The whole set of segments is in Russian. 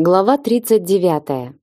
Глава 39.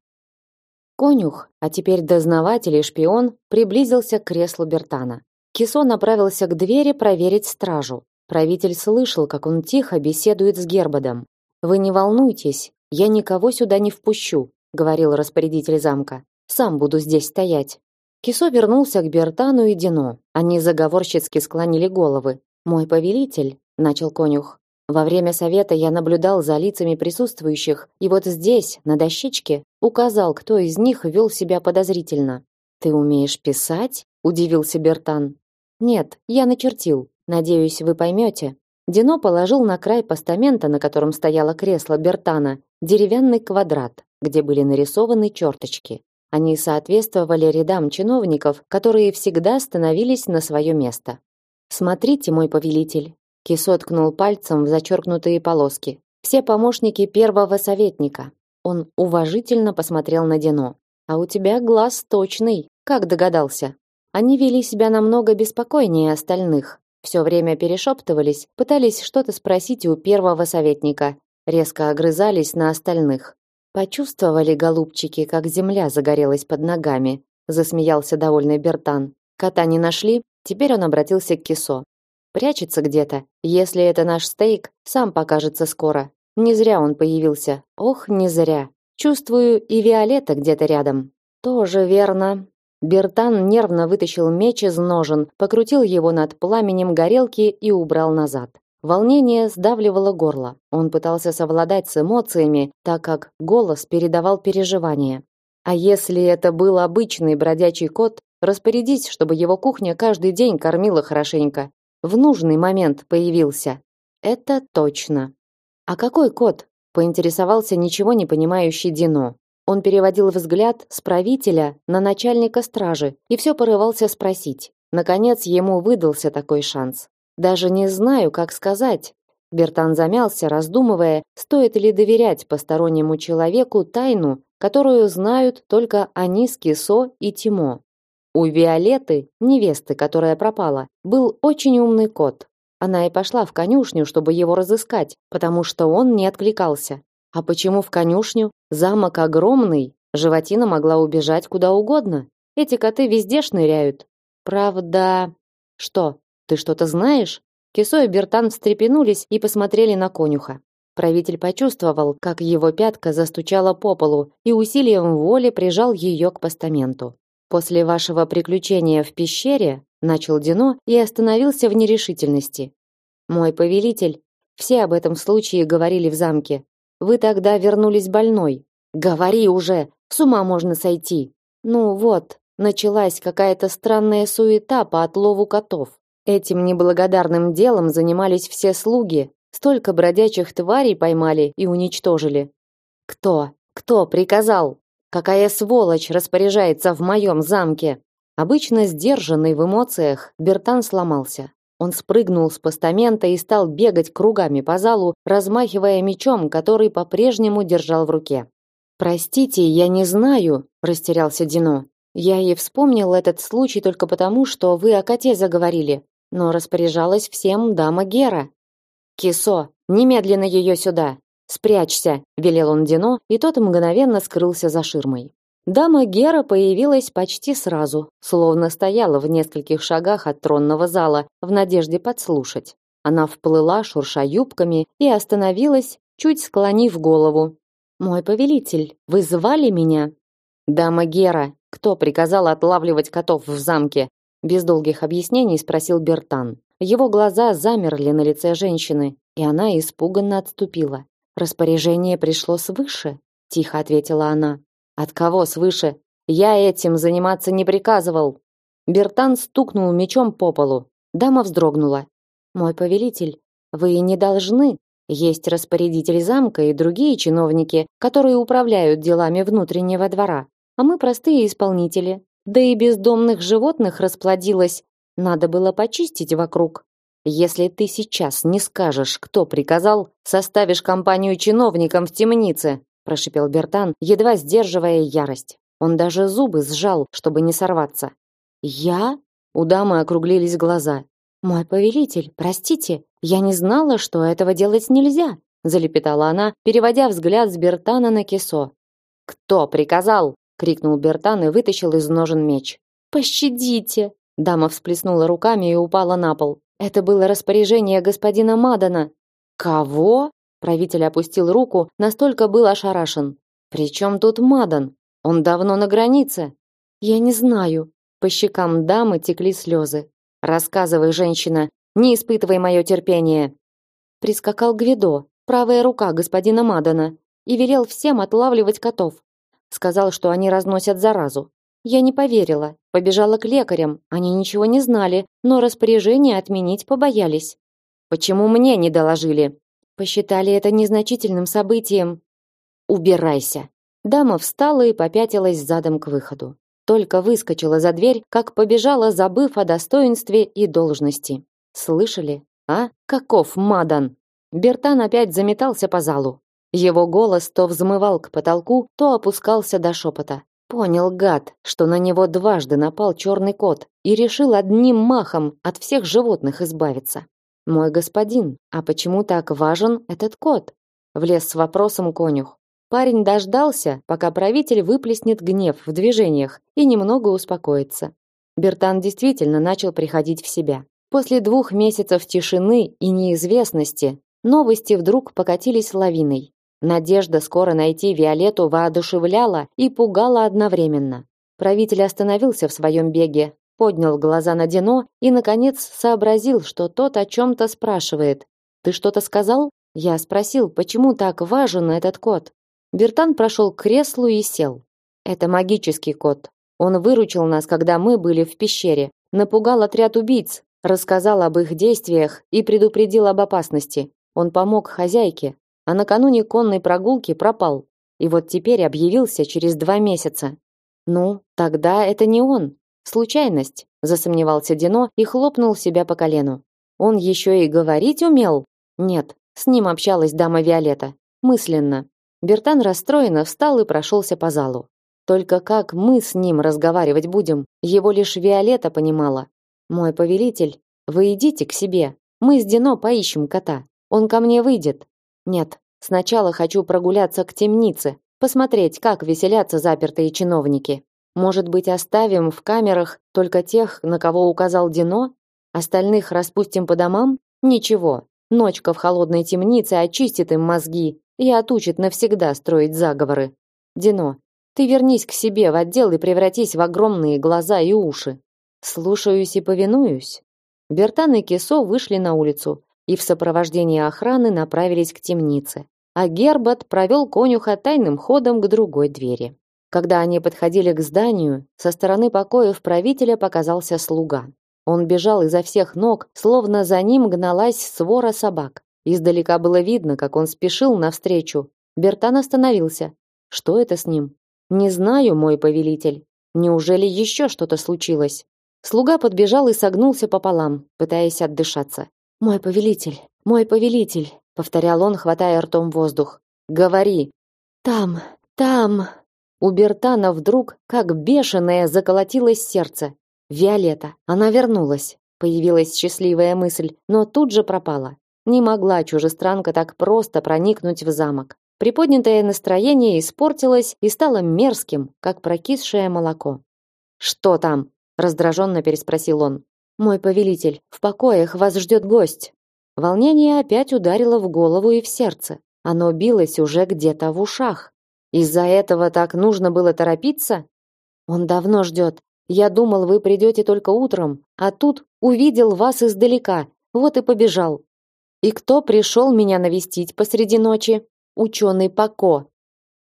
Конюх, а теперь дознаватель и шпион, приблизился к креслу Бертана. Кисо направился к двери проверить стражу. Правитель слышал, как он тихо беседует с Гербодом. Вы не волнуйтесь, я никого сюда не впущу, говорил распорядитель замка. Сам буду здесь стоять. Кисо вернулся к Бертану и Дино. Они заговорщицки склонили головы. Мой повелитель, начал конюх. Во время совета я наблюдал за лицами присутствующих, и вот здесь, на дощечке, указал, кто из них вел себя подозрительно. Ты умеешь писать? удивился Бертан. Нет, я начертил. Надеюсь, вы поймете. Дино положил на край постамента, на котором стояло кресло Бертана, деревянный квадрат, где были нарисованы черточки. Они соответствовали рядам чиновников, которые всегда становились на свое место. Смотрите, мой повелитель, Кисо ткнул пальцем в зачеркнутые полоски. Все помощники первого советника. Он уважительно посмотрел на Дино. А у тебя глаз точный, как догадался. Они вели себя намного беспокойнее остальных. Все время перешептывались, пытались что-то спросить у первого советника, резко огрызались на остальных. Почувствовали голубчики, как земля загорелась под ногами, засмеялся довольный Бертан. Кота не нашли, теперь он обратился к Кисо. Прячется где-то. Если это наш стейк, сам покажется скоро. Не зря он появился. Ох, не зря. Чувствую, и Виолетта где-то рядом. Тоже верно. Бертан нервно вытащил меч из ножен, покрутил его над пламенем горелки и убрал назад. Волнение сдавливало горло. Он пытался совладать с эмоциями, так как голос передавал переживания. А если это был обычный бродячий кот, распорядись, чтобы его кухня каждый день кормила хорошенько в нужный момент появился. Это точно. А какой код? поинтересовался ничего не понимающий Дино. Он переводил взгляд с правителя на начальника стражи и все порывался спросить. Наконец ему выдался такой шанс. Даже не знаю, как сказать. Бертан замялся, раздумывая, стоит ли доверять постороннему человеку тайну, которую знают только они с Кисо и Тимо. У Виолеты, невесты, которая пропала, был очень умный кот. Она и пошла в конюшню, чтобы его разыскать, потому что он не откликался. А почему в конюшню? Замок огромный, животина могла убежать куда угодно. Эти коты везде шныряют. Правда... Что, ты что-то знаешь? Кисо и Бертан встрепенулись и посмотрели на конюха. Правитель почувствовал, как его пятка застучала по полу и усилием воли прижал ее к постаменту. После вашего приключения в пещере, начал Дино и остановился в нерешительности. Мой повелитель, все об этом случае говорили в замке. Вы тогда вернулись больной. Говори уже, с ума можно сойти. Ну вот, началась какая-то странная суета по отлову котов. Этим неблагодарным делом занимались все слуги. Столько бродячих тварей поймали и уничтожили. Кто? Кто приказал? Какая сволочь распоряжается в моем замке? Обычно сдержанный в эмоциях, Бертан сломался. Он спрыгнул с постамента и стал бегать кругами по залу, размахивая мечом, который по-прежнему держал в руке. Простите, я не знаю, растерялся Дино. Я и вспомнил этот случай только потому, что вы о коте заговорили, но распоряжалась всем дама Гера. Кисо, немедленно ее сюда. Спрячься, велел он Дино, и тот мгновенно скрылся за ширмой. Дама Гера появилась почти сразу, словно стояла в нескольких шагах от тронного зала в надежде подслушать. Она вплыла, шурша юбками, и остановилась, чуть склонив голову. Мой повелитель, вы звали меня? Дама Гера, кто приказал отлавливать котов в замке? Без долгих объяснений спросил Бертан. Его глаза замерли на лице женщины, и она испуганно отступила. Распоряжение пришло свыше, тихо ответила она. От кого свыше? Я этим заниматься не приказывал. Бертан стукнул мечом по полу. Дама вздрогнула. Мой повелитель, вы не должны. Есть распорядитель замка и другие чиновники, которые управляют делами внутреннего двора, а мы простые исполнители. Да и бездомных животных расплодилось. Надо было почистить вокруг. Если ты сейчас не скажешь, кто приказал, составишь компанию чиновникам в темнице, прошипел Бертан, едва сдерживая ярость. Он даже зубы сжал, чтобы не сорваться. Я? У дамы округлились глаза. Мой повелитель, простите, я не знала, что этого делать нельзя. залепетала она, переводя взгляд с Бертана на Кисо. Кто приказал? крикнул Бертан и вытащил из ножен меч. Пощадите! Дама всплеснула руками и упала на пол. Это было распоряжение господина Мадана. Кого? Правитель опустил руку, настолько был ошарашен. Причем тут Мадан? Он давно на границе. Я не знаю. По щекам дамы текли слезы. Рассказывай, женщина, не испытывай мое терпение. Прискакал Гвидо, правая рука господина Мадана, и велел всем отлавливать котов. Сказал, что они разносят заразу. Я не поверила, побежала к лекарям. Они ничего не знали, но распоряжение отменить побоялись. Почему мне не доложили? Посчитали это незначительным событием. Убирайся. Дама встала и попятилась задом к выходу. Только выскочила за дверь, как побежала, забыв о достоинстве и должности. Слышали? А? Каков Мадан? Бертан опять заметался по залу. Его голос то взмывал к потолку, то опускался до шепота. Понял гад, что на него дважды напал черный кот и решил одним махом от всех животных избавиться. Мой господин, а почему так важен этот кот? Влез с вопросом конюх. Парень дождался, пока правитель выплеснет гнев в движениях и немного успокоится. Бертан действительно начал приходить в себя. После двух месяцев тишины и неизвестности новости вдруг покатились лавиной. Надежда скоро найти Виолетту воодушевляла и пугала одновременно. Правитель остановился в своем беге, поднял глаза на Дино и, наконец, сообразил, что тот о чем-то спрашивает. «Ты что-то сказал?» Я спросил, почему так важен этот кот. Бертан прошел к креслу и сел. «Это магический кот. Он выручил нас, когда мы были в пещере, напугал отряд убийц, рассказал об их действиях и предупредил об опасности. Он помог хозяйке, а накануне конной прогулки пропал. И вот теперь объявился через два месяца. Ну, тогда это не он. Случайность, засомневался Дино и хлопнул себя по колену. Он еще и говорить умел? Нет, с ним общалась дама Виолетта. Мысленно. Бертан расстроенно встал и прошелся по залу. Только как мы с ним разговаривать будем? Его лишь Виолетта понимала. Мой повелитель, вы идите к себе. Мы с Дино поищем кота. Он ко мне выйдет. Нет, сначала хочу прогуляться к темнице, посмотреть, как веселятся запертые чиновники. Может быть, оставим в камерах только тех, на кого указал Дино? Остальных распустим по домам? Ничего. Ночка в холодной темнице очистит им мозги и отучит навсегда строить заговоры. Дино, ты вернись к себе в отдел и превратись в огромные глаза и уши. Слушаюсь и повинуюсь. Бертан и Кисо вышли на улицу и в сопровождении охраны направились к темнице. А Гербат провел конюха тайным ходом к другой двери. Когда они подходили к зданию, со стороны покоев правителя показался слуга. Он бежал изо всех ног, словно за ним гналась свора собак. Издалека было видно, как он спешил навстречу. Бертан остановился. Что это с ним? Не знаю, мой повелитель. Неужели еще что-то случилось? Слуга подбежал и согнулся пополам, пытаясь отдышаться. Мой повелитель, мой повелитель, повторял он, хватая ртом воздух. Говори. Там, там. У Бертана вдруг, как бешеное, заколотилось сердце. Виолетта, она вернулась. Появилась счастливая мысль, но тут же пропала. Не могла чужестранка так просто проникнуть в замок. Приподнятое настроение испортилось и стало мерзким, как прокисшее молоко. Что там? раздраженно переспросил он. Мой повелитель, в покоях вас ждет гость. Волнение опять ударило в голову и в сердце. Оно билось уже где-то в ушах. Из-за этого так нужно было торопиться? Он давно ждет. Я думал, вы придете только утром, а тут увидел вас издалека. Вот и побежал. И кто пришел меня навестить посреди ночи? Ученый Пако.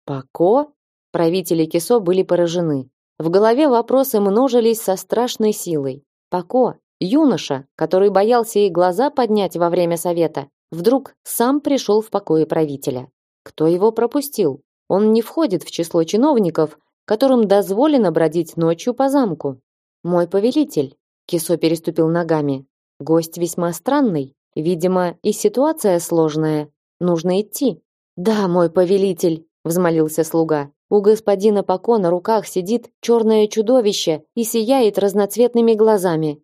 Пако? Правители Кисо были поражены. В голове вопросы множились со страшной силой. Пако, юноша, который боялся ей глаза поднять во время совета, вдруг сам пришел в покое правителя. Кто его пропустил? Он не входит в число чиновников, которым дозволено бродить ночью по замку. Мой повелитель, Кисо переступил ногами. Гость весьма странный, видимо, и ситуация сложная. Нужно идти. Да, мой повелитель, взмолился слуга. У господина Пако на руках сидит черное чудовище и сияет разноцветными глазами.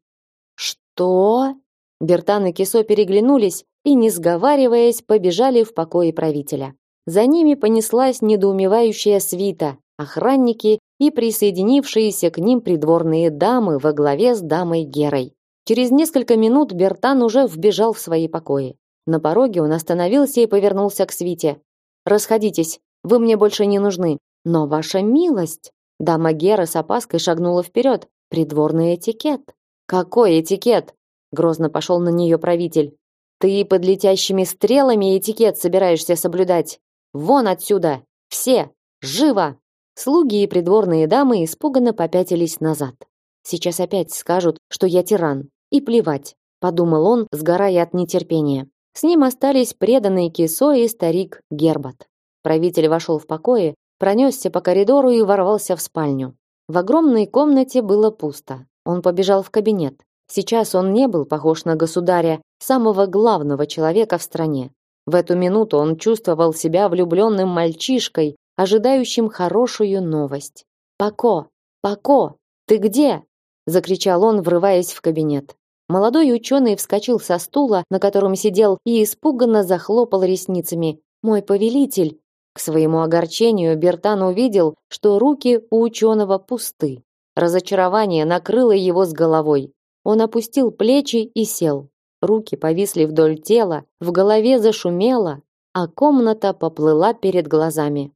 Что? Бертан и Кисо переглянулись и, не сговариваясь, побежали в покои правителя. За ними понеслась недоумевающая свита, охранники и присоединившиеся к ним придворные дамы во главе с дамой Герой. Через несколько минут Бертан уже вбежал в свои покои. На пороге он остановился и повернулся к свите. «Расходитесь, вы мне больше не нужны. Но ваша милость...» Дама Гера с опаской шагнула вперед. «Придворный этикет». «Какой этикет?» Грозно пошел на нее правитель. «Ты под летящими стрелами этикет собираешься соблюдать. Вон отсюда! Все! Живо!» Слуги и придворные дамы испуганно попятились назад. Сейчас опять скажут, что я тиран. И плевать, подумал он, сгорая от нетерпения. С ним остались преданный Кисо и старик Гербат. Правитель вошел в покои, пронесся по коридору и ворвался в спальню. В огромной комнате было пусто. Он побежал в кабинет. Сейчас он не был похож на государя, самого главного человека в стране. В эту минуту он чувствовал себя влюбленным мальчишкой, ожидающим хорошую новость. «Пако! Пако! Ты где?» – закричал он, врываясь в кабинет. Молодой ученый вскочил со стула, на котором сидел, и испуганно захлопал ресницами. «Мой повелитель!» К своему огорчению Бертан увидел, что руки у ученого пусты. Разочарование накрыло его с головой. Он опустил плечи и сел. Руки повисли вдоль тела, в голове зашумело, а комната поплыла перед глазами.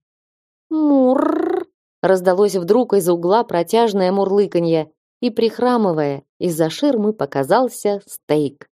Мур! Раздалось вдруг из угла протяжное мурлыканье, и прихрамывая, из-за ширмы показался стейк.